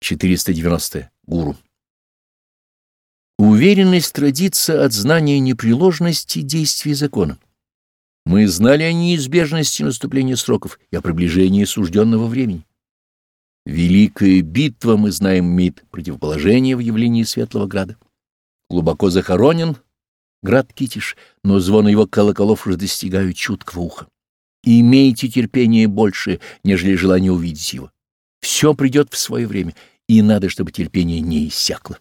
490. Гуру. Уверенность родится от знания непреложности действий закона. Мы знали о неизбежности наступления сроков и о приближении сужденного времени. Великая битва, мы знаем, имеет противоположение в явлении Светлого Града. Глубоко захоронен град Китиш, но звон его колоколов уже достигают чуткого уха. Имейте терпение больше, нежели желание увидеть его. Все придет в свое время, и надо, чтобы терпение не иссякло.